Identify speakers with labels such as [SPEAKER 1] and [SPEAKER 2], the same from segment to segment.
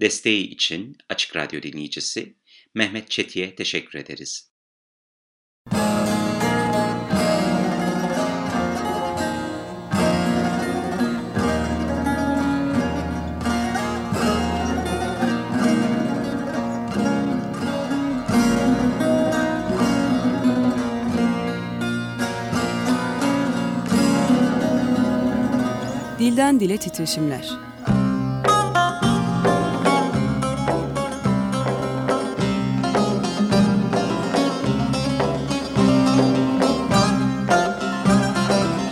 [SPEAKER 1] Desteği için Açık Radyo dinleyicisi Mehmet Çeti'ye teşekkür ederiz.
[SPEAKER 2] Dilden Dile Titreşimler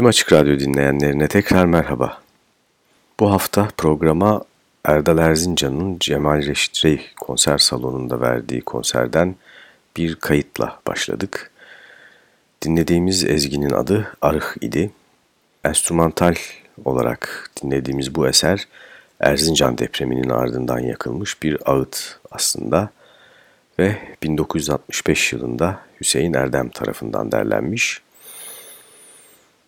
[SPEAKER 3] Tüm Açık Radyo dinleyenlerine tekrar merhaba. Bu hafta programa Erdal Erzincan'ın Cemal Reşit Rey konser salonunda verdiği konserden bir kayıtla başladık. Dinlediğimiz ezginin adı Arıh idi. Enstrümantal olarak dinlediğimiz bu eser Erzincan depreminin ardından yakılmış bir ağıt aslında ve 1965 yılında Hüseyin Erdem tarafından derlenmiş.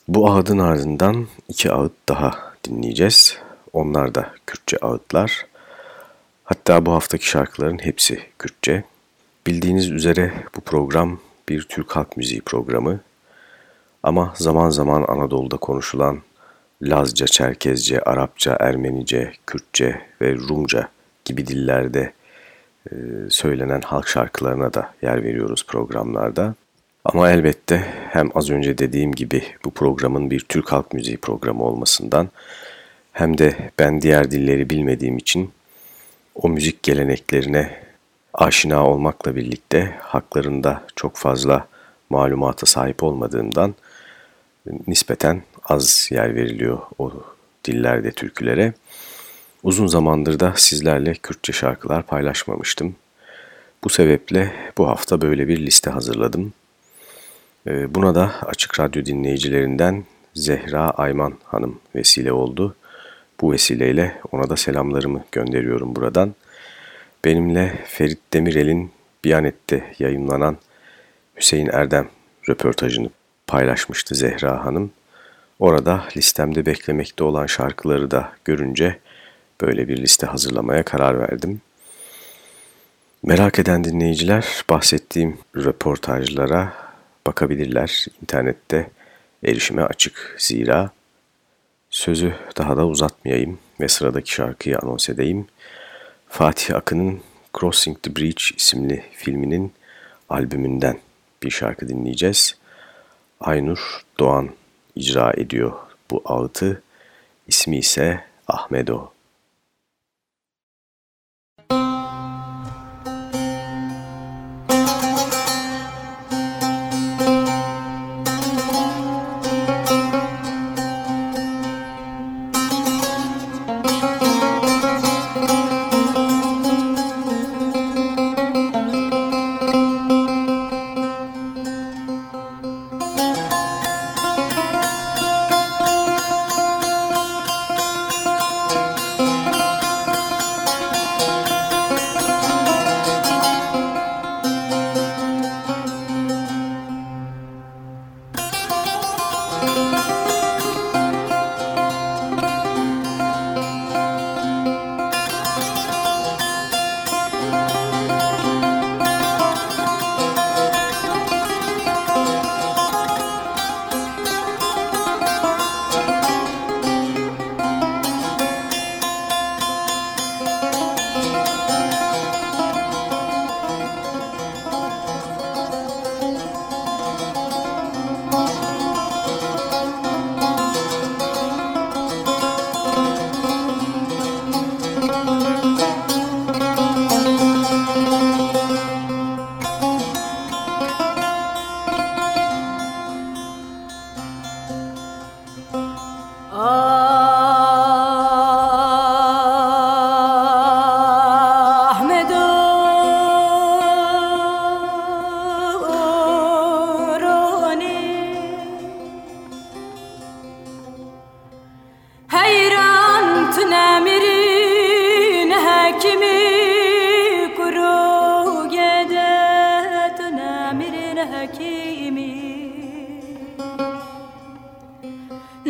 [SPEAKER 3] Bu ağıdın ardından iki ağıt daha dinleyeceğiz. Onlar da Kürtçe ağıtlar. Hatta bu haftaki şarkıların hepsi Kürtçe. Bildiğiniz üzere bu program bir Türk halk müziği programı. Ama zaman zaman Anadolu'da konuşulan Lazca, Çerkezce, Arapça, Ermenice, Kürtçe ve Rumca gibi dillerde e, söylenen halk şarkılarına da yer veriyoruz programlarda. Ama elbette hem az önce dediğim gibi bu programın bir Türk halk müziği programı olmasından hem de ben diğer dilleri bilmediğim için o müzik geleneklerine aşina olmakla birlikte haklarında çok fazla malumata sahip olmadığımdan nispeten az yer veriliyor o dillerde türkülere. Uzun zamandır da sizlerle Kürtçe şarkılar paylaşmamıştım. Bu sebeple bu hafta böyle bir liste hazırladım. Ee, buna da Açık Radyo dinleyicilerinden Zehra Ayman Hanım vesile oldu. Bu vesileyle ona da selamlarımı gönderiyorum buradan. Benimle Ferit Demirel'in Biyanet'te yayınlanan Hüseyin Erdem röportajını paylaşmıştı Zehra Hanım. Orada listemde beklemekte olan şarkıları da görünce böyle bir liste hazırlamaya karar verdim. Merak eden dinleyiciler bahsettiğim röportajlara bakabilirler. İnternette erişime açık zira. Sözü daha da uzatmayayım ve sıradaki şarkıyı anons edeyim. Fatih Akın'ın Crossing the Bridge isimli filminin albümünden bir şarkı dinleyeceğiz. Aynur Doğan icra ediyor bu ağıtı. İsmi ise Ahmedo.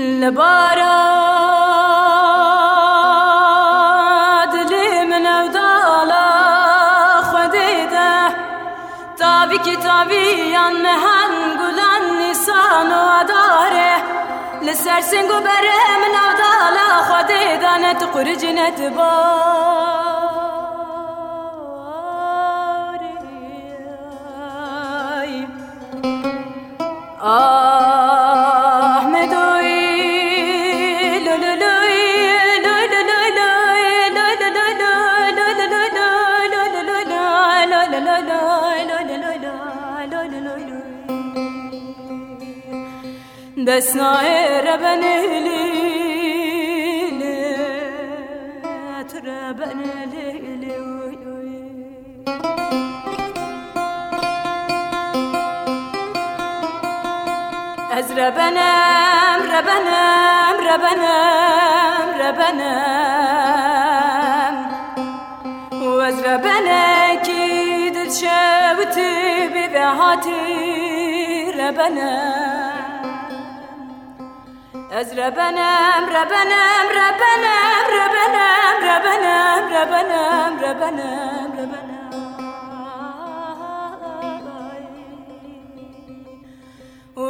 [SPEAKER 4] لبارد لی من او دالا خودیده تابی کتابی یان مهن گلن نیسان و اداره لسر سنگو بره من او دالا خودیده نت قرج نت باری آه دسنای ربن لیلی ربن لیلی از ربنم ربنم ربنم ربنم و از ربنکی دل شوتی بی هاتی ربنم از ربنم ربنم ربنم ربنم ربنم ربنم ربنم ربنم و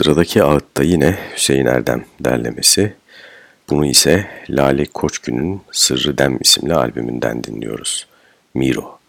[SPEAKER 3] Sıradaki ağıtta yine Hüseyin Erdem derlemesi. Bunu ise Lale Koçgün'ün Sırrı Dem isimli albümünden dinliyoruz. Miro.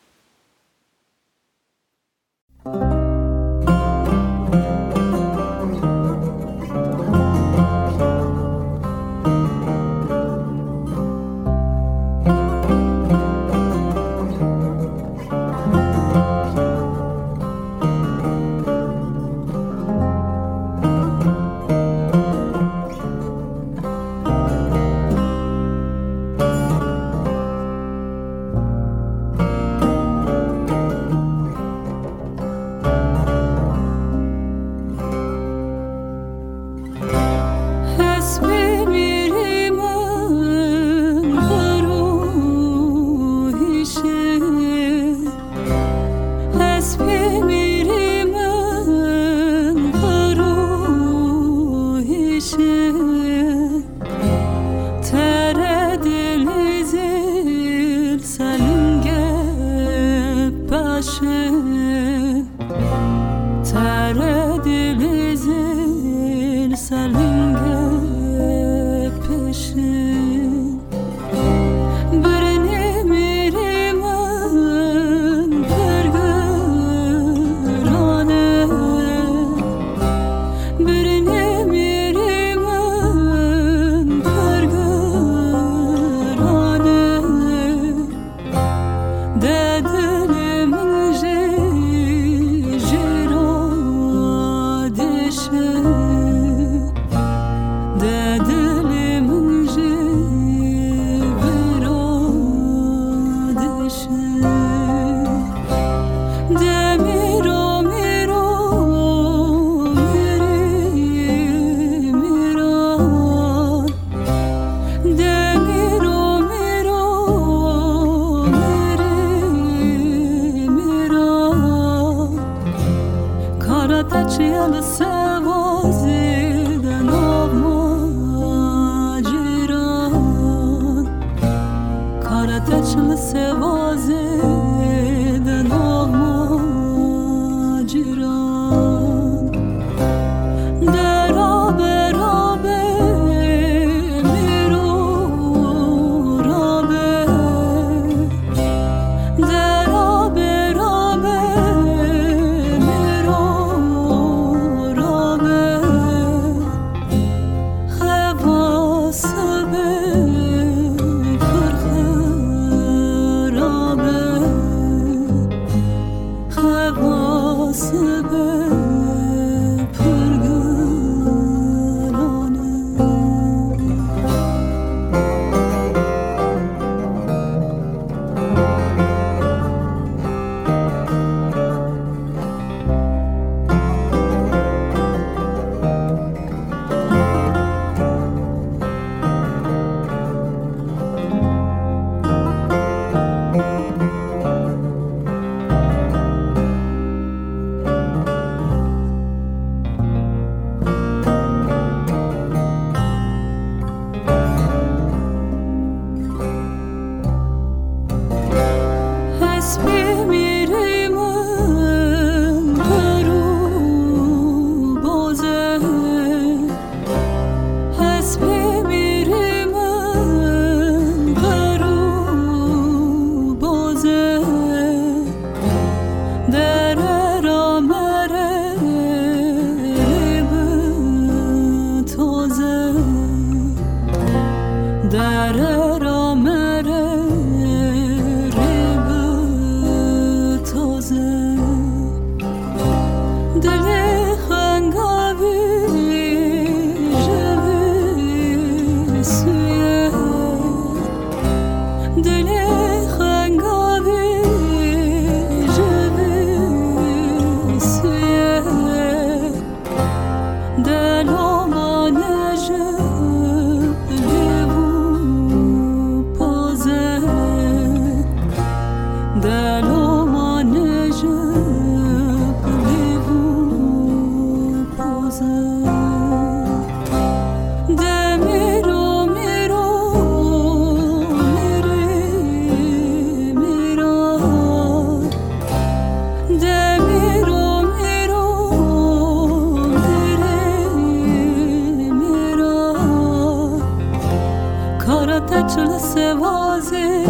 [SPEAKER 2] Karateçli sevazin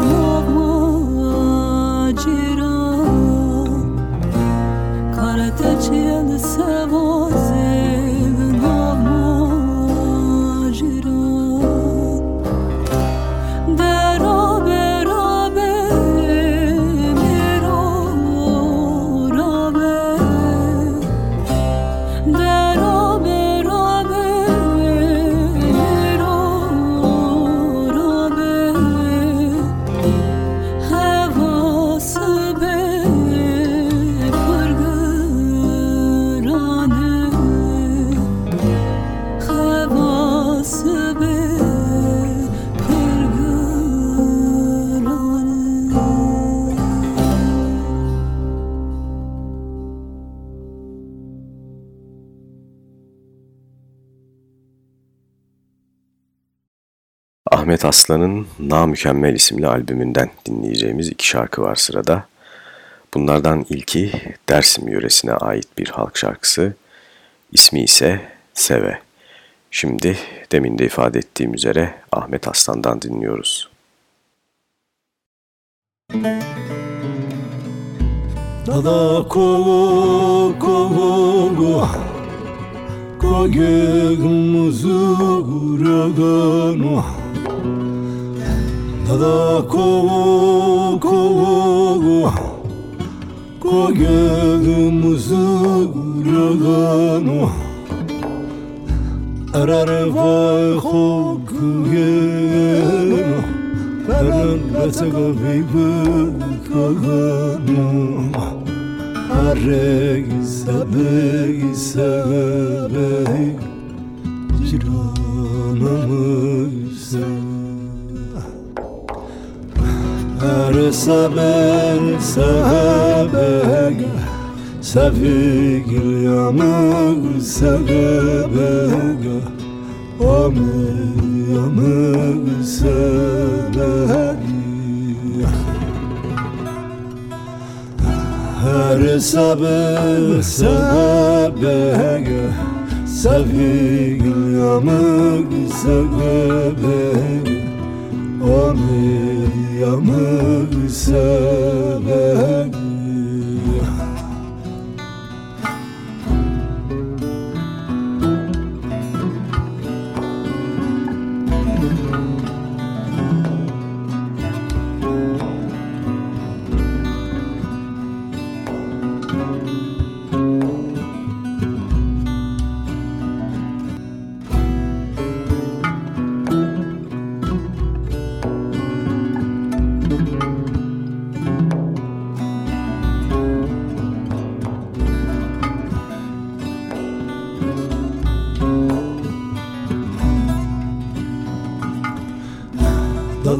[SPEAKER 2] avma ciran Karateçli sevazin
[SPEAKER 3] Ahmet Aslan'ın Na Mükemmel isimli albümünden dinleyeceğimiz iki şarkı var sırada. Bunlardan ilki Dersim yöresine ait bir halk şarkısı, ismi ise Seve. Şimdi demin de ifade ettiğim üzere Ahmet Aslan'dan dinliyoruz.
[SPEAKER 5] Dada kovu kovu Kogegmuzu raganu Dada kovu kovu Kogegmuzu raganu Arar vay kogegenu Arar betega vibu kaganu Arre sabe sabe ciranımıza Arre sabe sabe Sevgil yamı sevebega Ame yamı sevegi Her sebep sebebege Sevgil yamı sevebega Ame yamı sevegi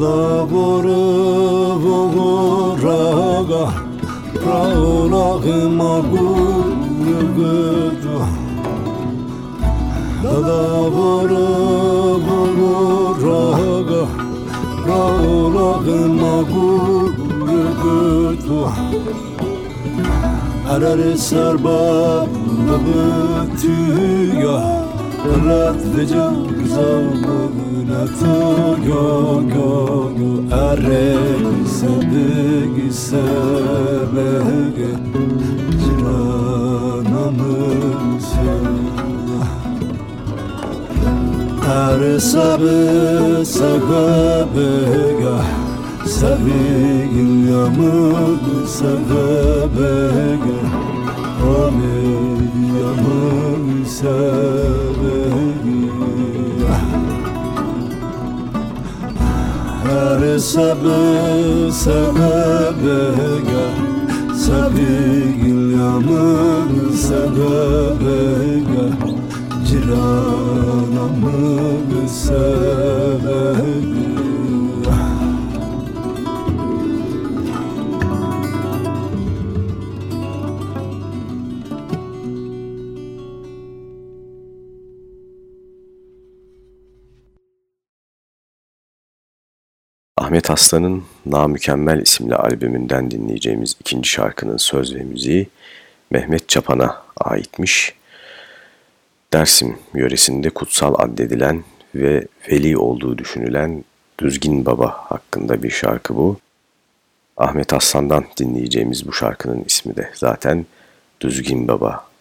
[SPEAKER 5] Dada boru vogoraga Raulagı magur gıdu Dada boru vogoraga Raulagı magur gıdu Arar serba bıtüya Rat ve zavlığına yo yo yo Arre sebegi sebege Ciranamı sevda Arre sabe sebebega Sevgil yamı sebebege Ame yamı Her sebep sebebege Sevgil yamı sebebege Ciranamı sevegi
[SPEAKER 3] Ahmet Aslan'ın Namükemmel isimli albümünden dinleyeceğimiz ikinci şarkının söz ve müziği Mehmet Çapan'a aitmiş. Dersim yöresinde kutsal addedilen ve veli olduğu düşünülen Düzgin Baba hakkında bir şarkı bu. Ahmet Aslan'dan dinleyeceğimiz bu şarkının ismi de zaten Düzgin Baba.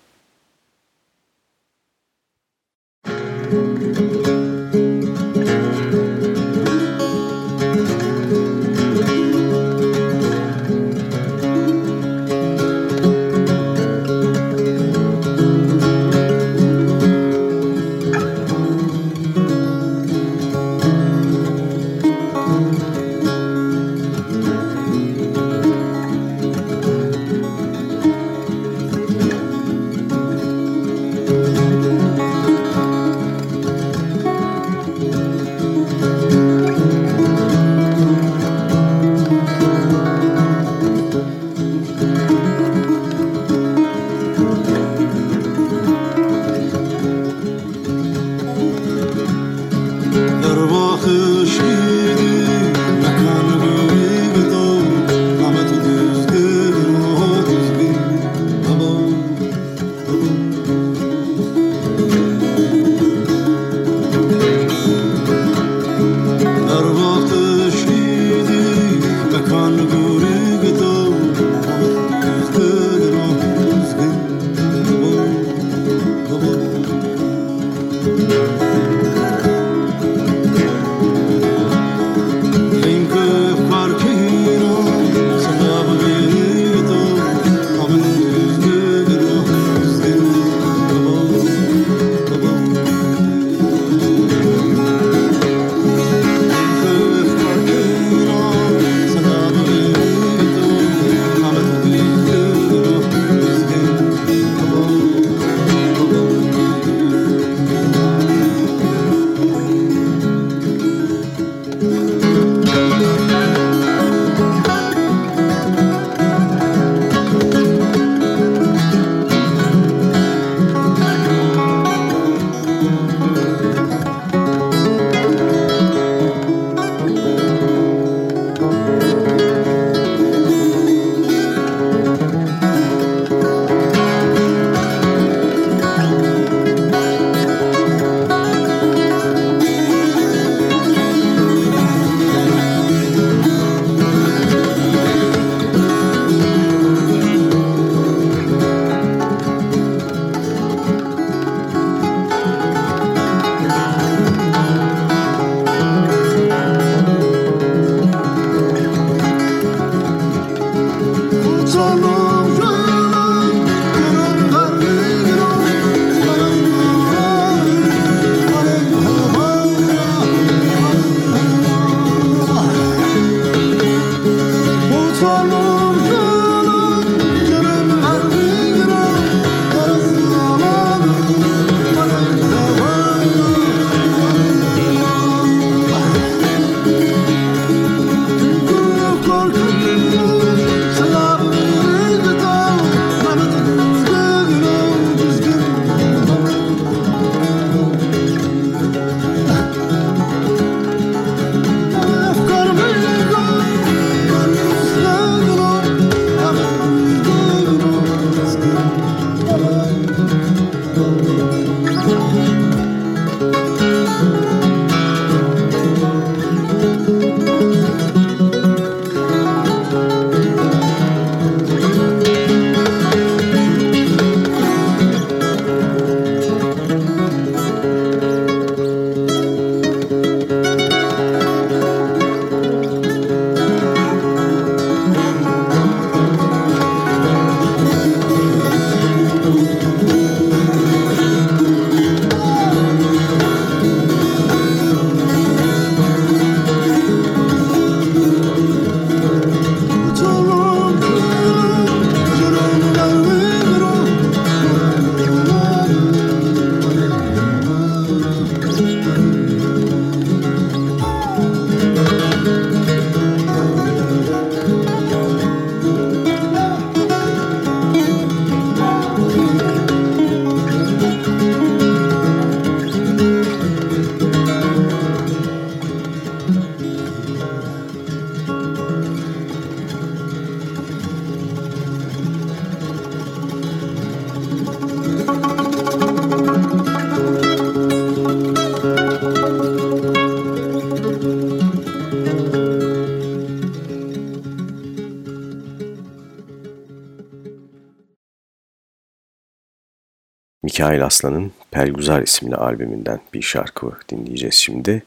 [SPEAKER 3] Mikail Aslan'ın Pelguzar isimli albümünden bir şarkı dinleyeceğiz şimdi.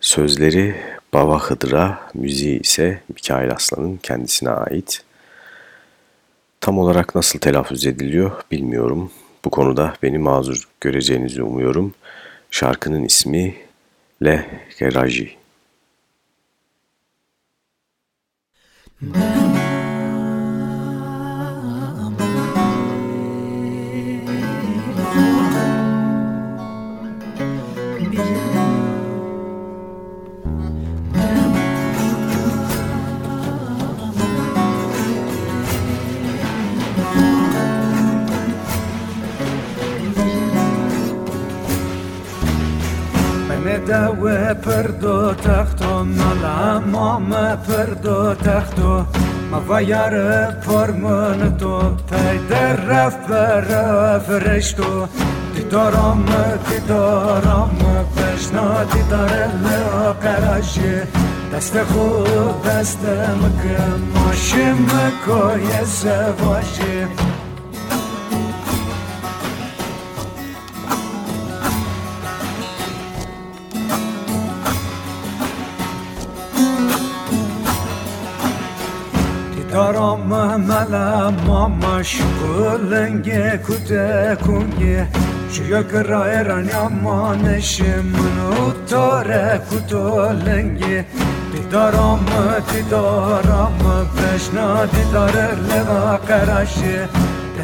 [SPEAKER 3] Sözleri Baba Hıdır'a, müziği ise Mikail Aslan'ın kendisine ait. Tam olarak nasıl telaffuz ediliyor bilmiyorum. Bu konuda beni mazur göreceğinizi umuyorum. Şarkının ismi Le Geraji. Müzik
[SPEAKER 6] پردو تختو ملا مام پردو تختو مویر پرمون تو پیدر رف بر فرشتو دیدارم دیدارم پشنا دیدار لقراشی دست خود دستم مکم ماشی مکو یه سواشی Daram mala mama şkulenge kute kunge. Şiyakra eran yamanışım Nutore kutolenge Didaram didaram Peşna didar leva karaşı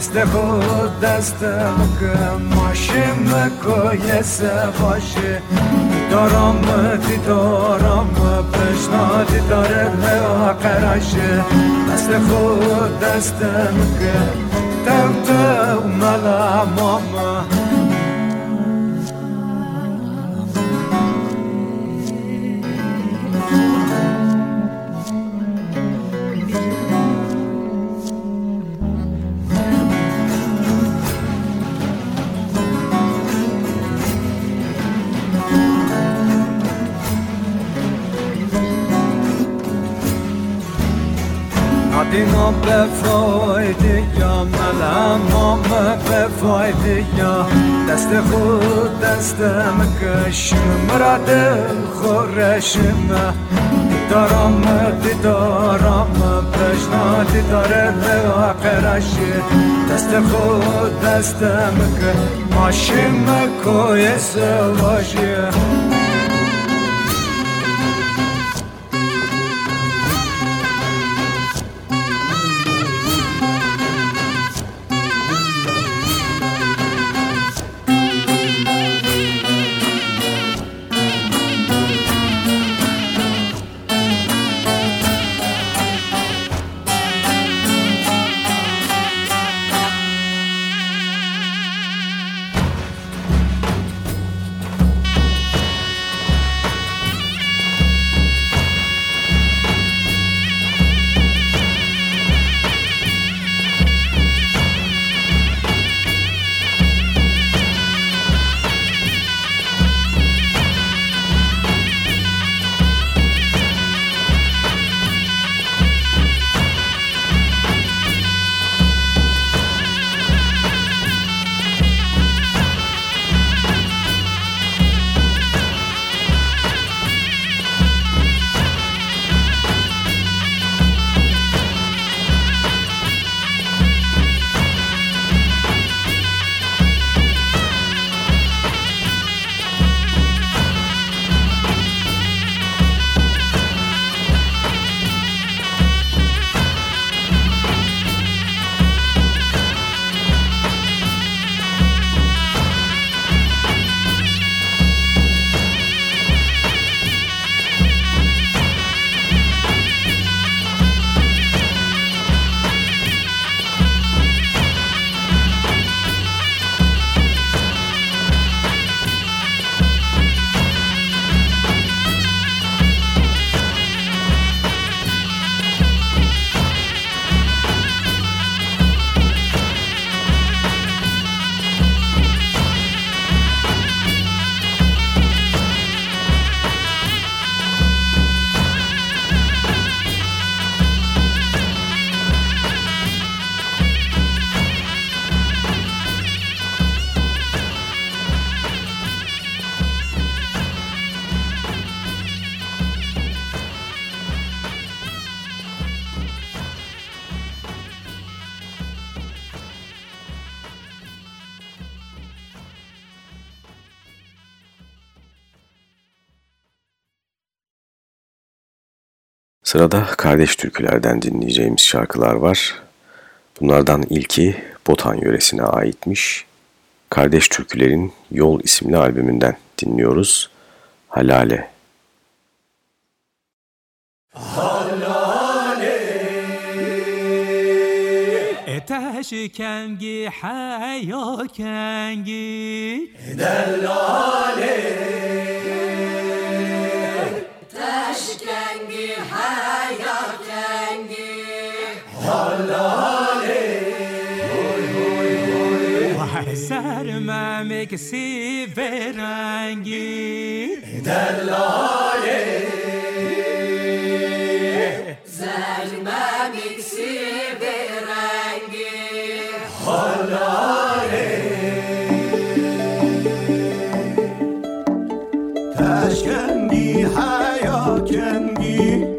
[SPEAKER 6] Este hudestem că mașină koyese başı Doram mı didoram mı peşna didare leva karaşı Este hudestem că tău, mă la mama به فایده یا ملمام به فایده یا دست خود دستم کشم. مرا دل خورشم دیدارم دیدارم پشنا دیدار لواقرش دست خود دستم که ماشیم کوی سواشه
[SPEAKER 3] Sırada kardeş türkülerden dinleyeceğimiz şarkılar var. Bunlardan ilki Botan yöresine aitmiş. Kardeş Türkülerin Yol isimli albümünden dinliyoruz. Halale.
[SPEAKER 7] Halale Eteş kengi hayo kengi Delale
[SPEAKER 8] Teşkengi haya kengi.
[SPEAKER 7] Halale Vay sermem ikisi verengi. Delale
[SPEAKER 8] Sermem ikisi verengi
[SPEAKER 7] Halale
[SPEAKER 9] Teşkendi haya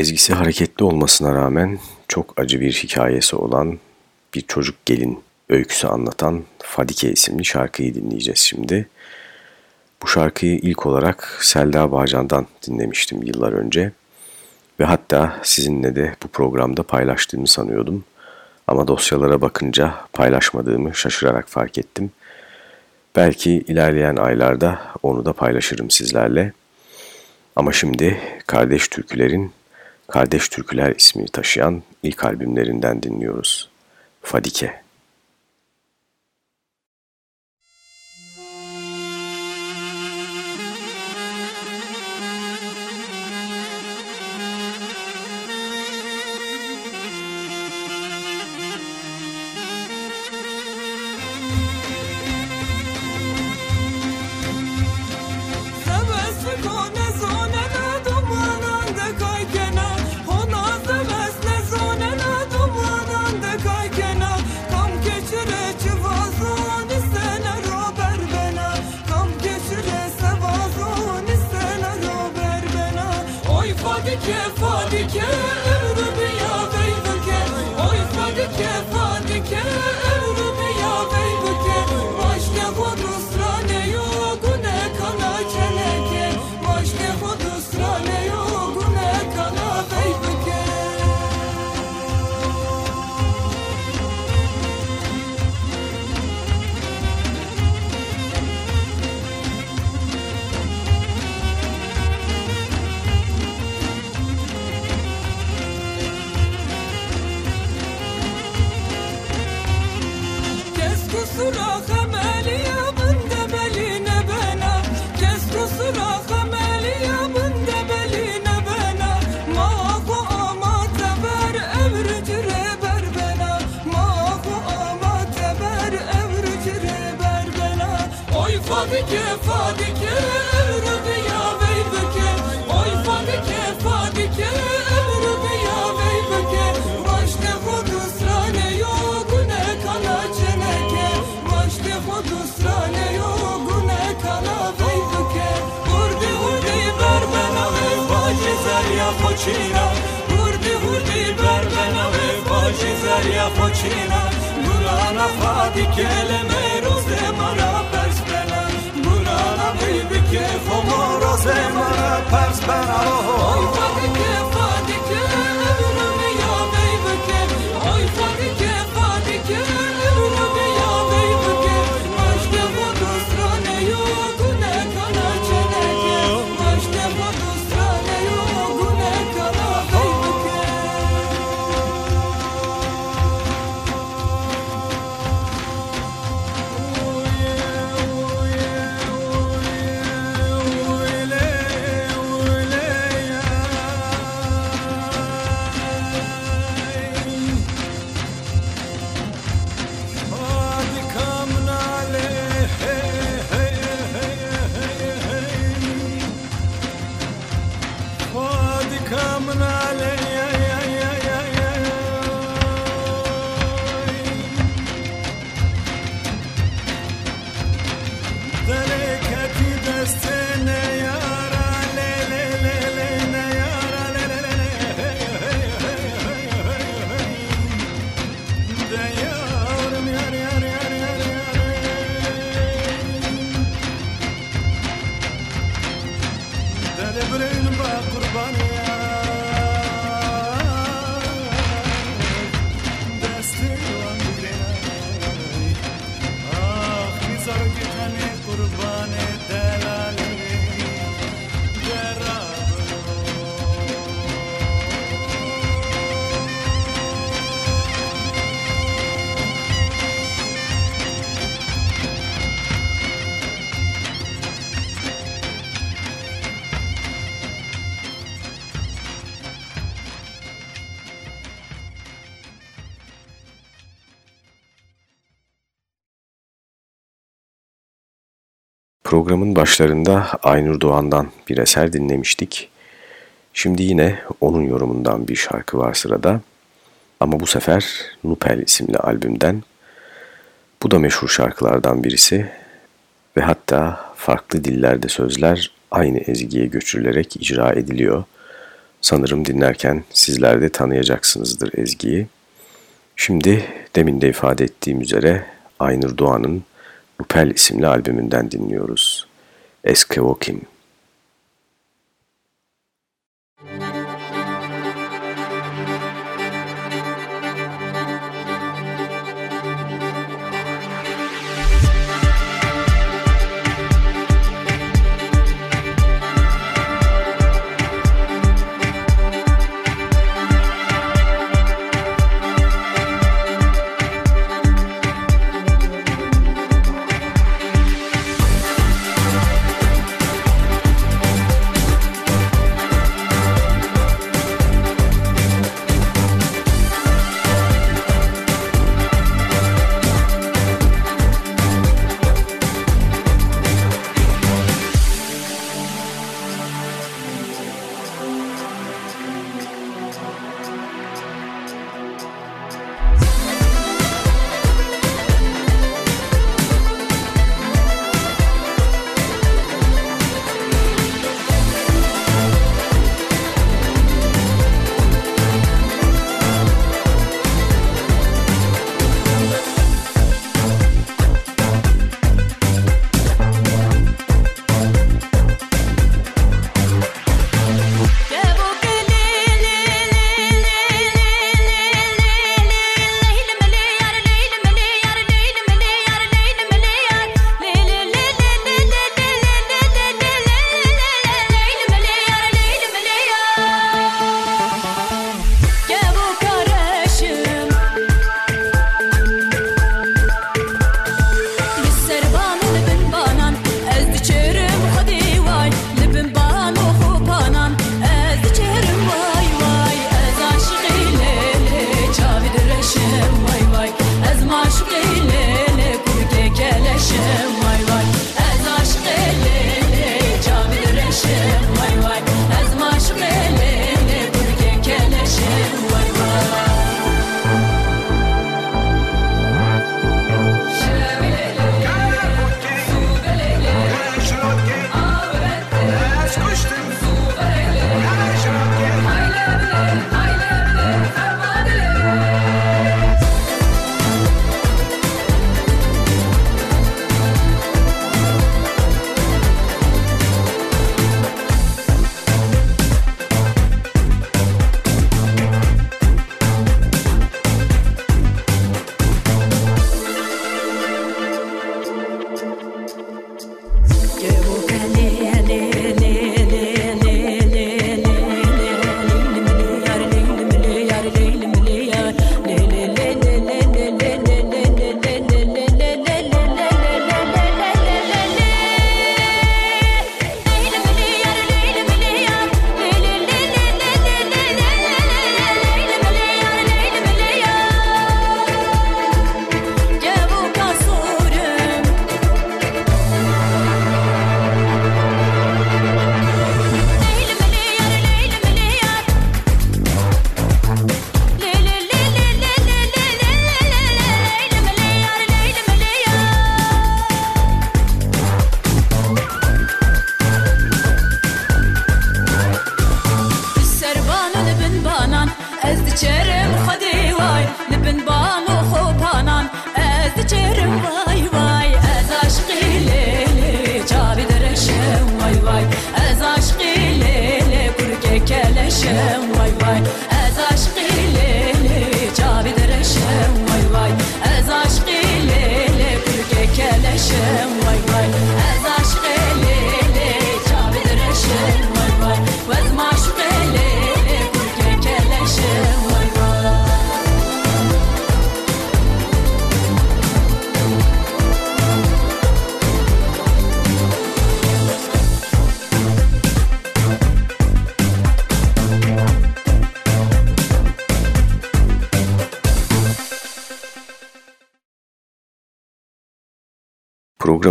[SPEAKER 3] Ezgisi hareketli olmasına rağmen çok acı bir hikayesi olan bir çocuk gelin öyküsü anlatan Fadike isimli şarkıyı dinleyeceğiz şimdi. Bu şarkıyı ilk olarak Selda Bağcan'dan dinlemiştim yıllar önce ve hatta sizinle de bu programda paylaştığımı sanıyordum. Ama dosyalara bakınca paylaşmadığımı şaşırarak fark ettim. Belki ilerleyen aylarda onu da paylaşırım sizlerle. Ama şimdi Kardeş Türküler'in Kardeş Türküler ismini taşıyan ilk albümlerinden dinliyoruz. Fadike.
[SPEAKER 7] Kadıköy Focina, hurdi hurdi berbena ve facizer Focina, Burana fadi keleme roze mara persbena, Burana baby ke fomo roze mara persbena, Oy fadi ke fadi ke
[SPEAKER 3] Programın başlarında Aynur Doğan'dan bir eser dinlemiştik. Şimdi yine onun yorumundan bir şarkı var sırada. Ama bu sefer Nupel isimli albümden. Bu da meşhur şarkılardan birisi ve hatta farklı dillerde sözler aynı ezgiye göçürülerek icra ediliyor.
[SPEAKER 4] Sanırım dinlerken sizler de tanıyacaksınızdır ezgiyi. Şimdi demin de ifade ettiğim üzere Aynur Doğan'ın Upel isimli albümünden dinliyoruz. Eskevokim.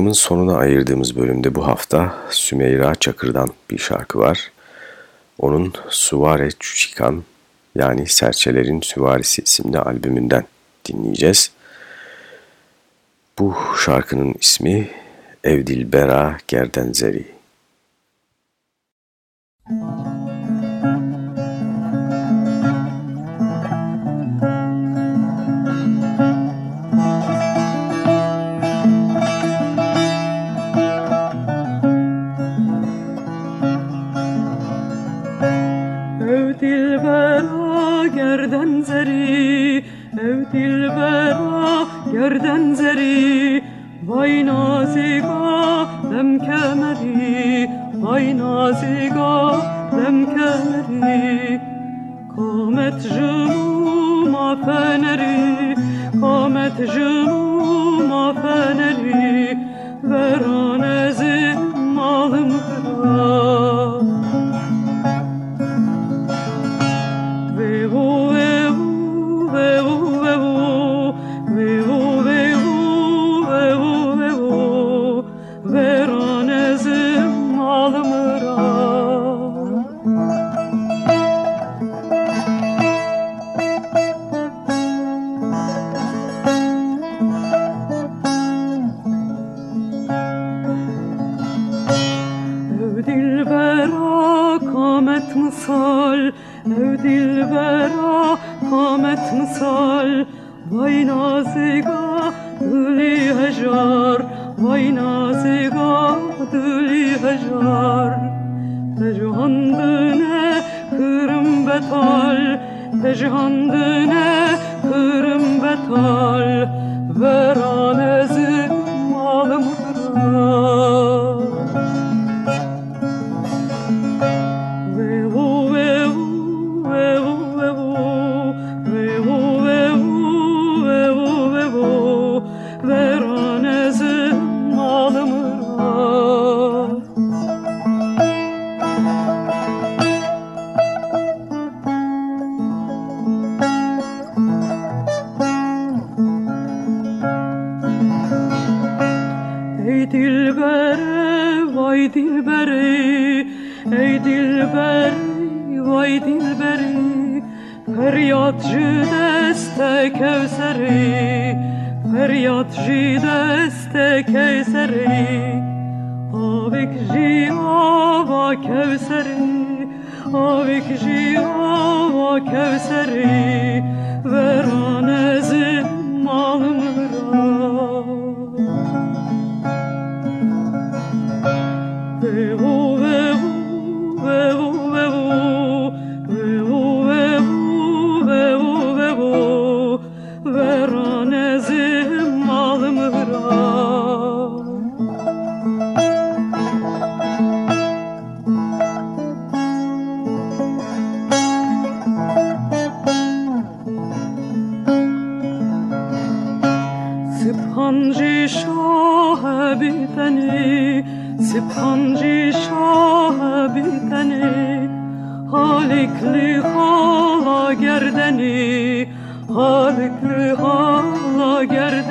[SPEAKER 4] Programın sonuna ayırdığımız bölümde bu hafta Sümeyra Çakır'dan bir şarkı var. Onun Suvare Çuçikan yani Serçelerin Süvarisi isimli albümünden dinleyeceğiz. Bu şarkının ismi Evdilbera Gerdenzeri.
[SPEAKER 10] Gerden zeri Vay naziga dem kemeri. Vay naziga dem kemeri. Kamet juma feneri. Kamet juma Cihan'dır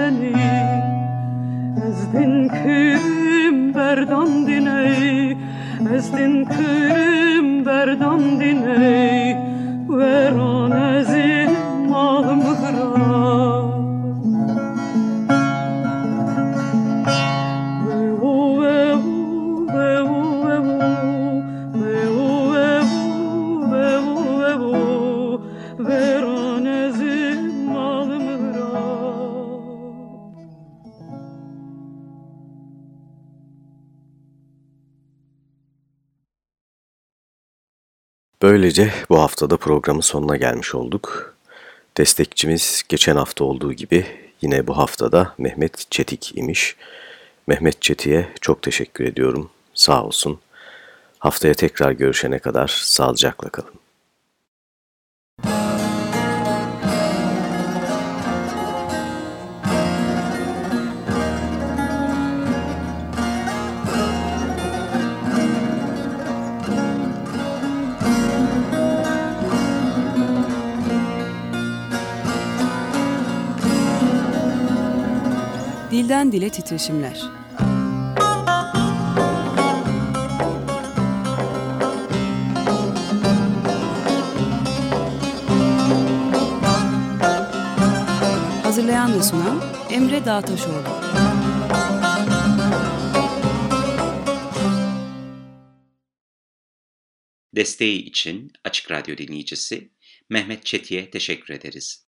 [SPEAKER 10] gerdeni Ezdin kırım berdan diney. Ezdin kırım berdan diney. Veranezi malım
[SPEAKER 3] Böylece bu haftada programın sonuna gelmiş olduk. Destekçimiz geçen hafta olduğu gibi yine bu haftada Mehmet Çetik imiş. Mehmet Çetik'e çok teşekkür ediyorum. Sağ olsun. Haftaya tekrar görüşene kadar sağlıcakla kalın.
[SPEAKER 2] Dilden dile titreşimler. Hazırlayan ve sunan Emre Dağtaşoğlu.
[SPEAKER 1] Desteği için Açık Radyo dinleyicisi Mehmet Çeti'ye teşekkür ederiz.